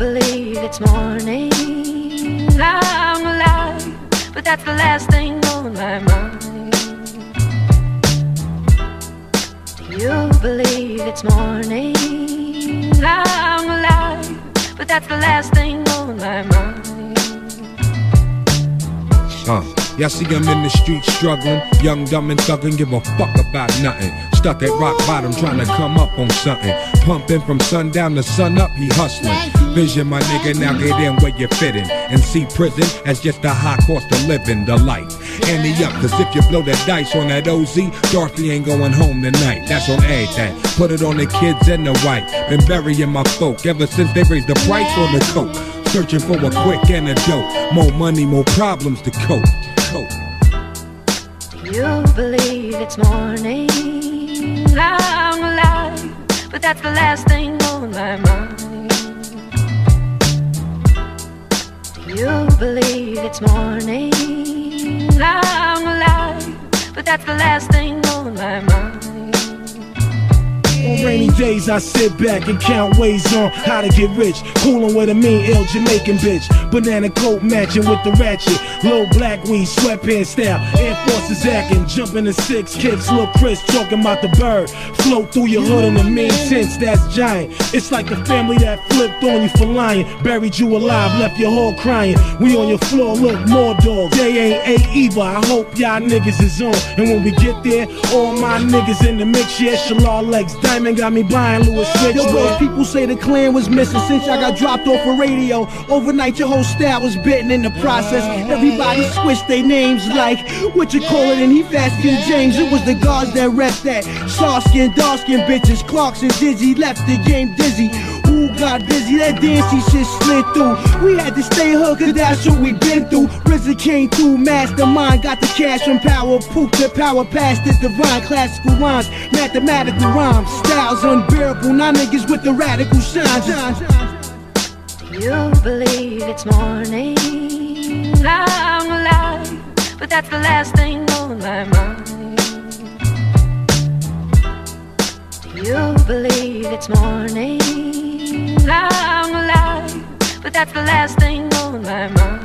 believe it's morning. I'm alive, but that's the last thing on my mind. Do you believe it's morning? I'm alive, but that's the last thing Y'all see him in the street struggling, young, dumb, and thuggin', give a fuck about nothing. Stuck at rock bottom, trying to come up on something. Pumping from sundown to sun up, he hustling. Vision, my nigga, now get in where you fitting. And see prison as just a high cost of living, the life. And Ante up, cause if you blow that dice on that OZ, Dorothy ain't going home tonight. That's on everything. Put it on the kids and the white. Been burying my folk ever since they raised the price on the coke. Searching for a quick antidote. More money, more problems to cope. You believe it's morning. I'm alive, but that's the last thing on my mind. Do You believe it's morning. I'm alive, but that's the last thing on my mind. On rainy days, I sit back and count ways on how to get rich. Coolin' with a mean, ill Jamaican bitch. Banana coat matching with the ratchet. Low black weed, sweatpants style. Air Forces acting, jumping the six kicks. Look Chris talking about the bird. Float through your hood in a mean sense, that's giant. It's like a family that flipped on you for lying. Buried you alive, left your whole crying. We on your floor, look, more dogs. They ain't a either. I hope y'all niggas is on. And when we get there, all my niggas in the mix, yeah, Shalar legs. Diamond got me buying Louis Switch. Yo, bro, people say the clan was missing since I got dropped off a radio. Overnight, your whole style was bitten in the process. Everybody switched their names like what you call it, and he fast King James. It was the guards that rest that. Soft skin, dark skin bitches. Clarks and Dizzy left the game dizzy. Got busy, that dancey shit slid through. We had to stay hood, cause that's what we been through. RZA came through, mastermind, got the cash from power, poop the power past this divine. Classical rhymes, mathematical rhymes, styles unbearable. Now niggas with the radical shines. You believe it's morning. I'm alive, but that's the last thing on my mind. You believe it's morning. But that's the last thing on my mind.